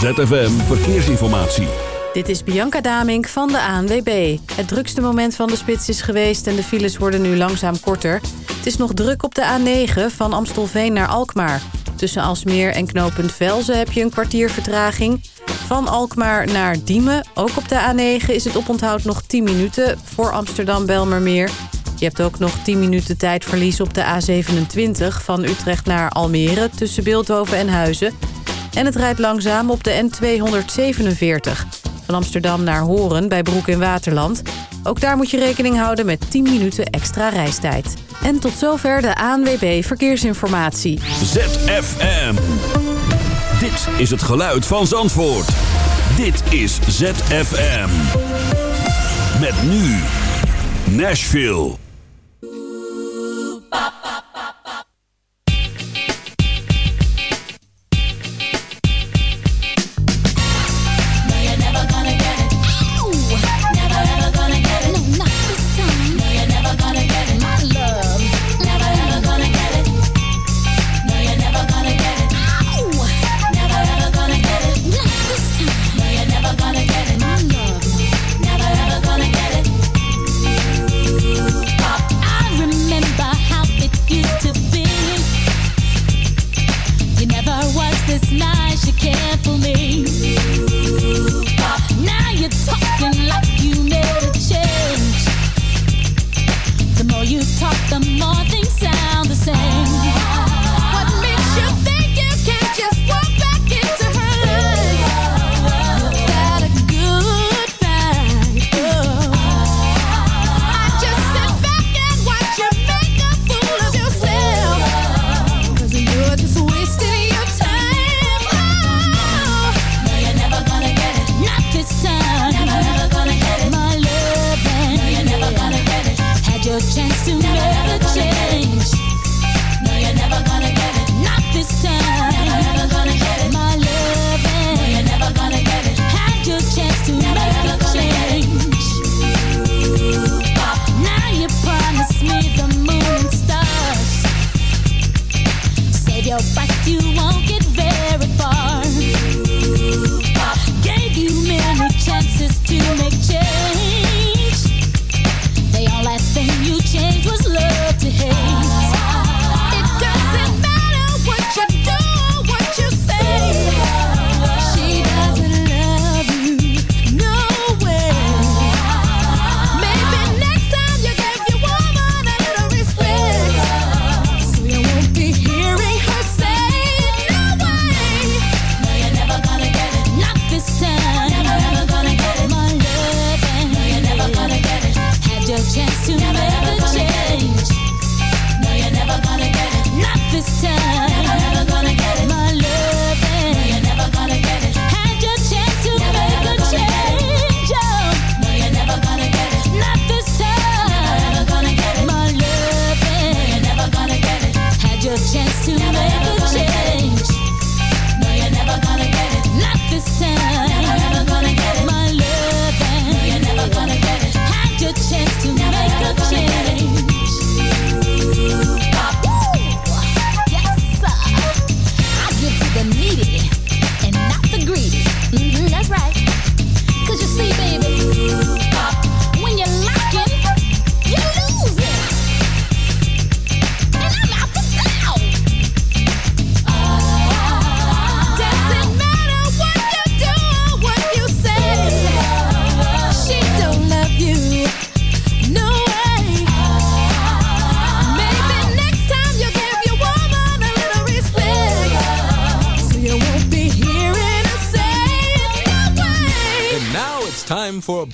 ZFM Verkeersinformatie. Dit is Bianca Damink van de ANWB. Het drukste moment van de spits is geweest en de files worden nu langzaam korter. Het is nog druk op de A9 van Amstelveen naar Alkmaar. Tussen Alsmeer en knooppunt Velzen heb je een kwartier vertraging. Van Alkmaar naar Diemen, ook op de A9, is het oponthoud nog 10 minuten... voor Amsterdam-Belmermeer. Je hebt ook nog 10 minuten tijdverlies op de A27 van Utrecht naar Almere... tussen Beeldhoven en Huizen. En het rijdt langzaam op de N247 van Amsterdam naar Horen bij Broek in Waterland. Ook daar moet je rekening houden met 10 minuten extra reistijd. En tot zover de ANWB Verkeersinformatie. ZFM. Dit is het geluid van Zandvoort. Dit is ZFM. Met nu Nashville.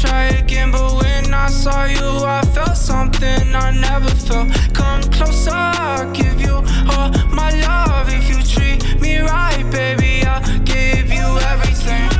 try again, but when I saw you, I felt something I never felt. Come closer, I'll give you all my love. If you treat me right, baby, I'll give you everything.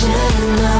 should know.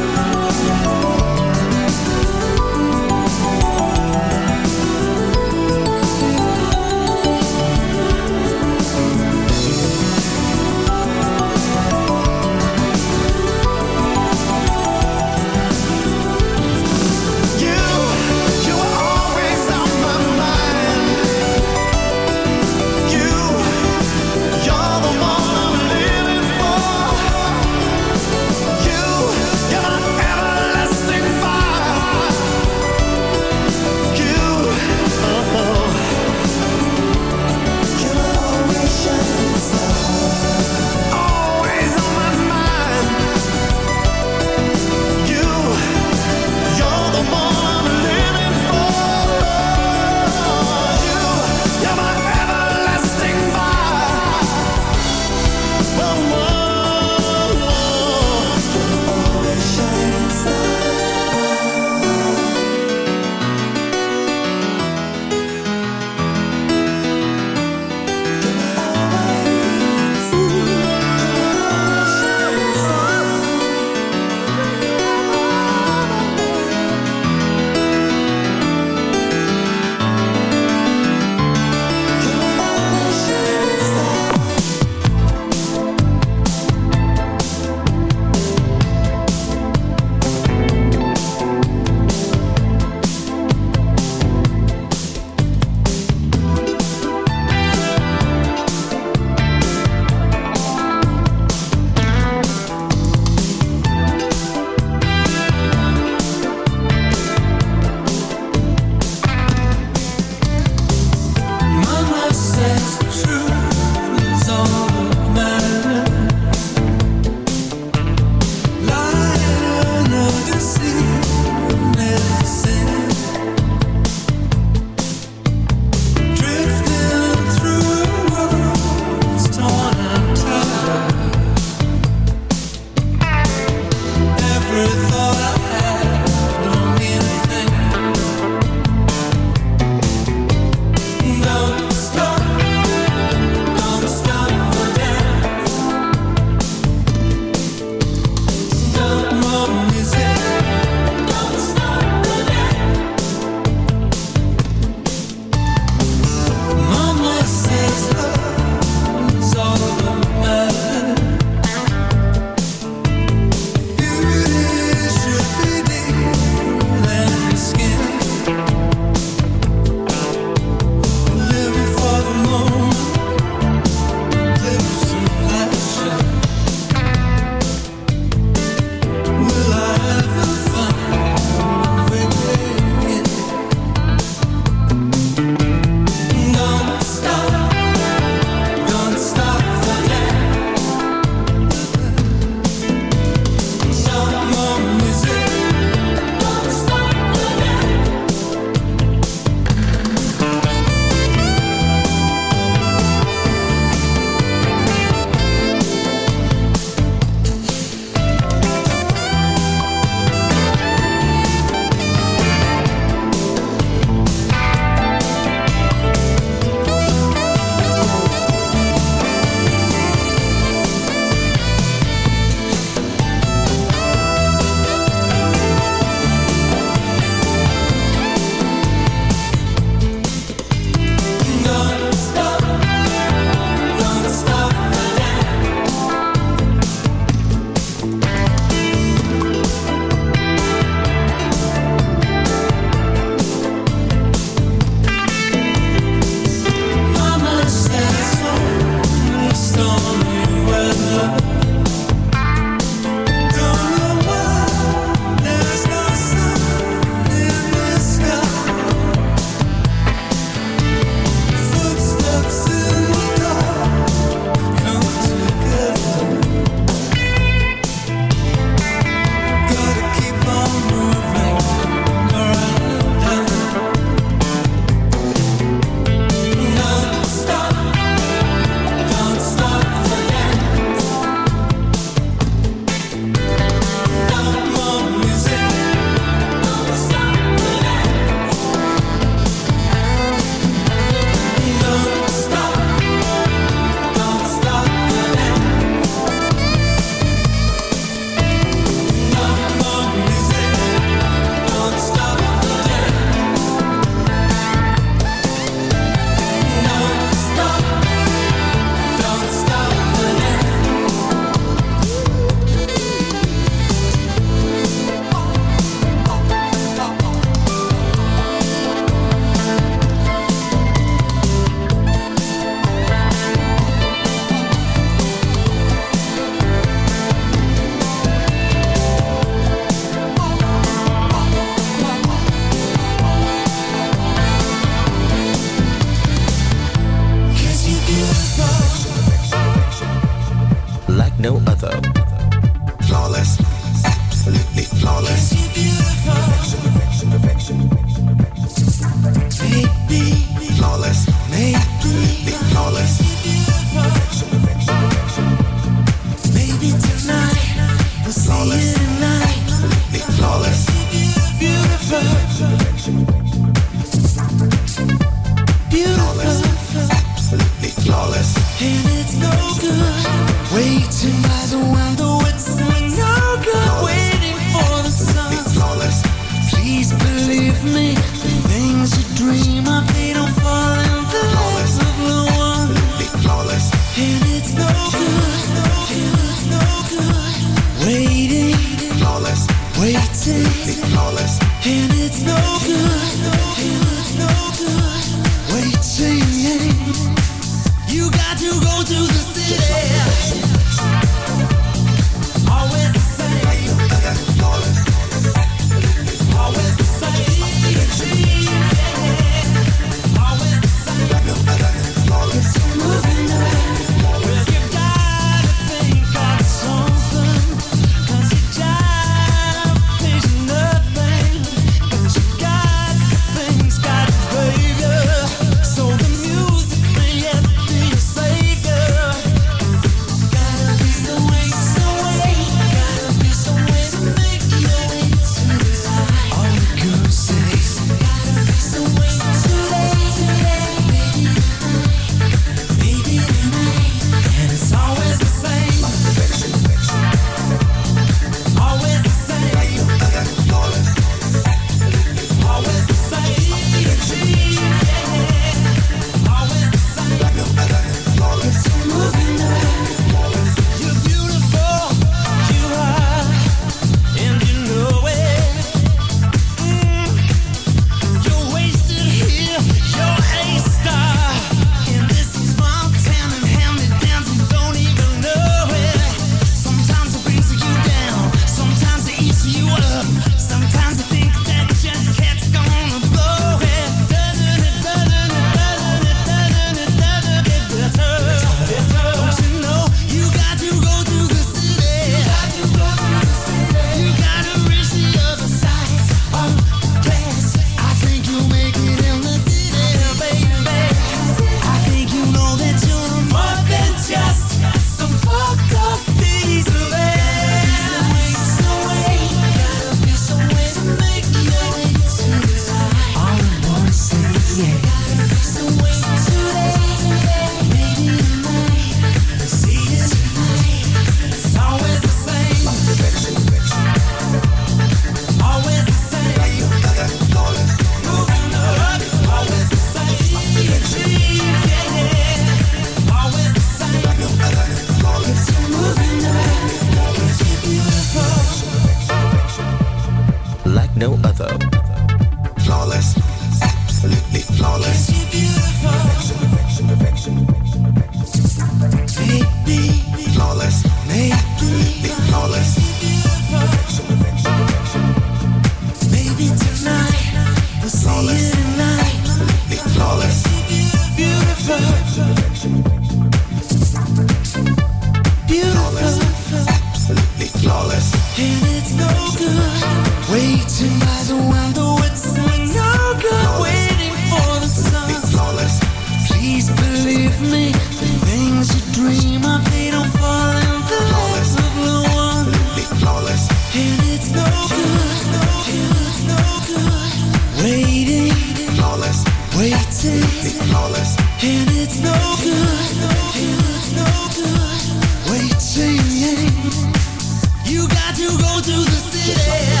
You got to go to the city.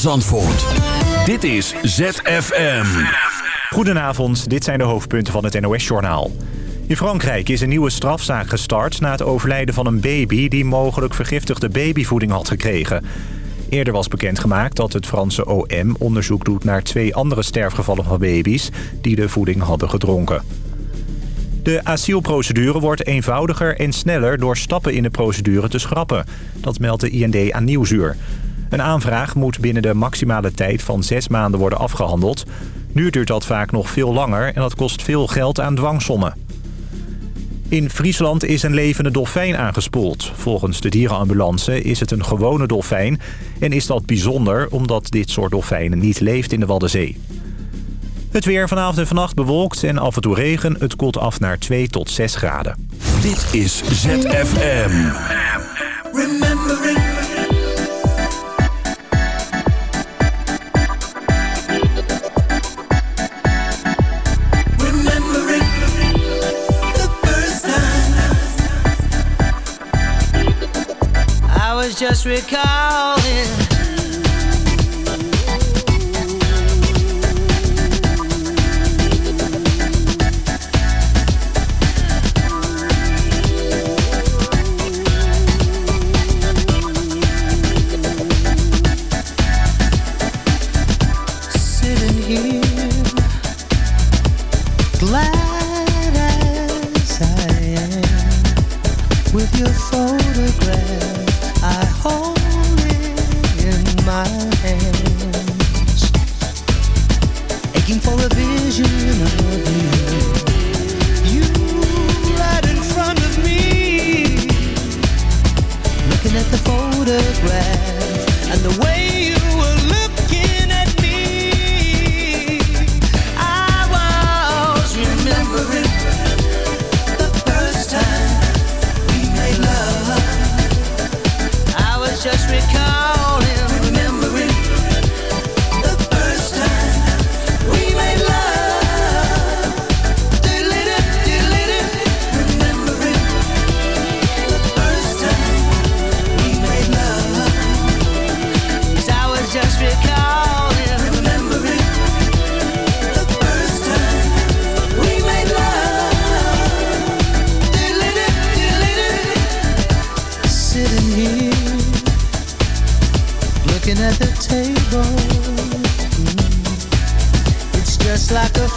Zandvoort. Dit is ZFM. Goedenavond, dit zijn de hoofdpunten van het NOS-journaal. In Frankrijk is een nieuwe strafzaak gestart na het overlijden van een baby... die mogelijk vergiftigde babyvoeding had gekregen. Eerder was bekendgemaakt dat het Franse OM onderzoek doet naar twee andere sterfgevallen van baby's die de voeding hadden gedronken. De asielprocedure wordt eenvoudiger en sneller door stappen in de procedure te schrappen. Dat meldt de IND aan Nieuwsuur. Een aanvraag moet binnen de maximale tijd van zes maanden worden afgehandeld. Nu duurt dat vaak nog veel langer en dat kost veel geld aan dwangsommen. In Friesland is een levende dolfijn aangespoeld. Volgens de dierenambulance is het een gewone dolfijn... en is dat bijzonder omdat dit soort dolfijnen niet leeft in de Waddenzee. Het weer vanavond en vannacht bewolkt en af en toe regen. Het koelt af naar 2 tot 6 graden. Dit is ZFM. Just recalling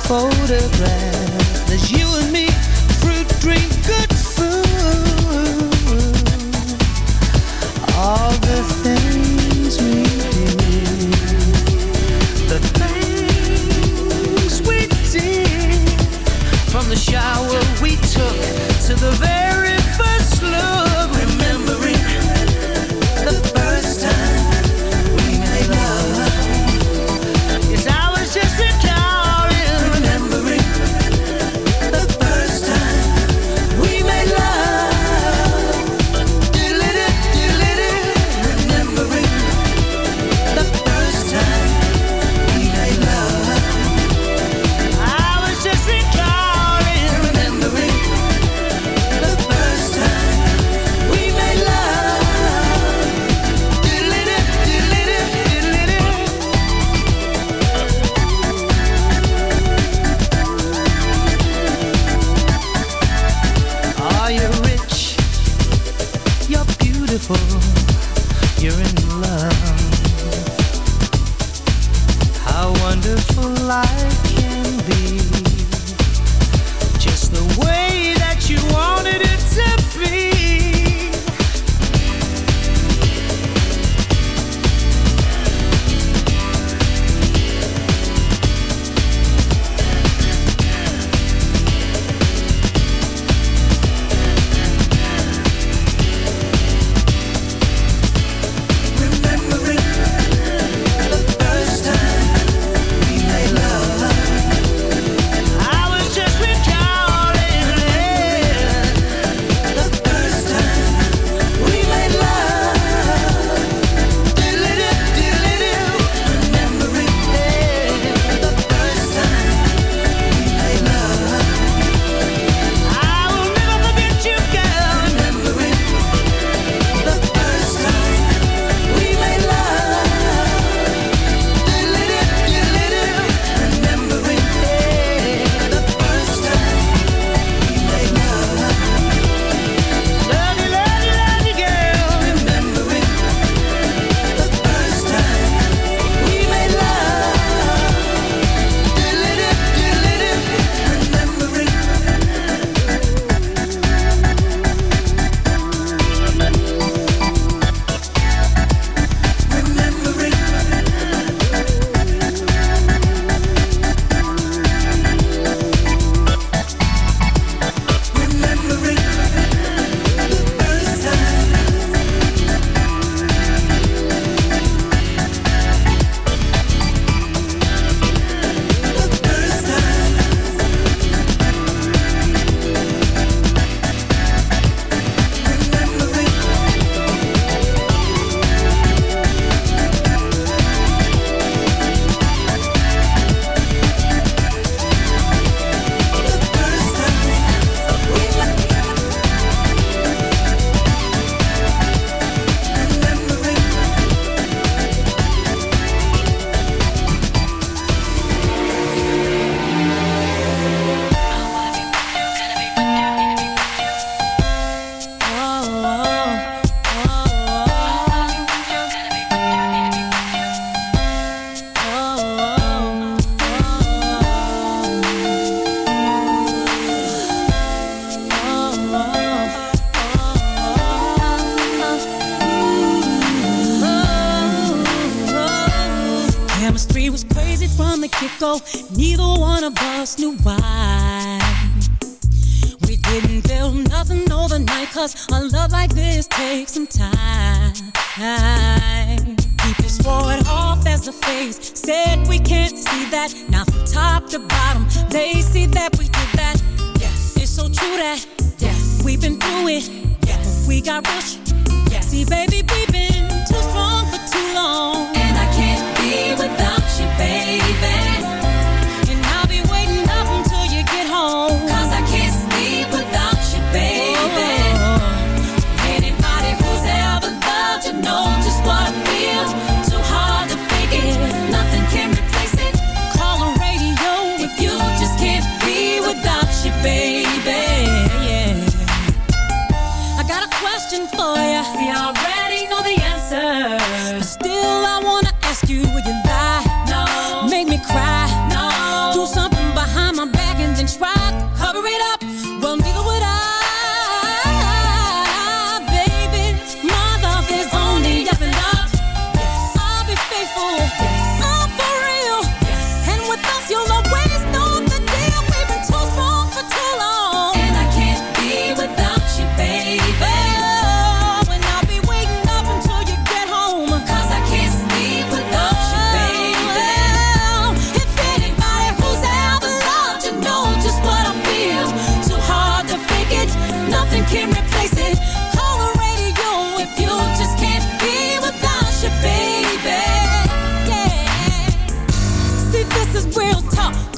photograph.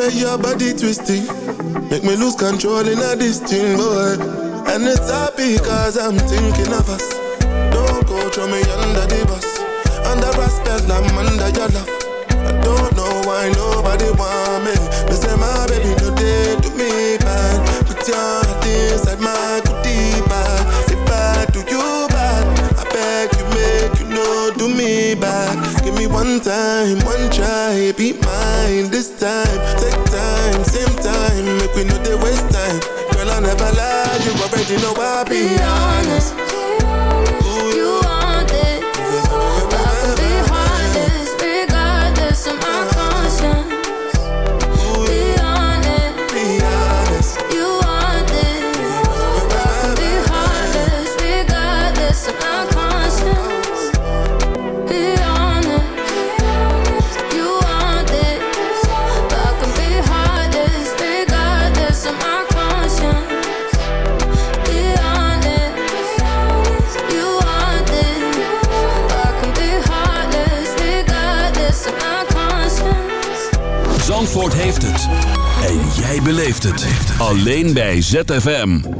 way your body twisting. Make me lose control in a thing, boy And it's happy cause I'm thinking of us. Don't go throw me under the bus. Under respect, I'm under your love. I don't know why nobody want me. Me say my baby no they do me bad. Put your heart inside my goodie bag If I do you bad I beg you make you know do me back Give me one time, one try Be mine this time Make we know they waste time. Girl I never lie You already know I be Be honest, you Alleen bij ZFM.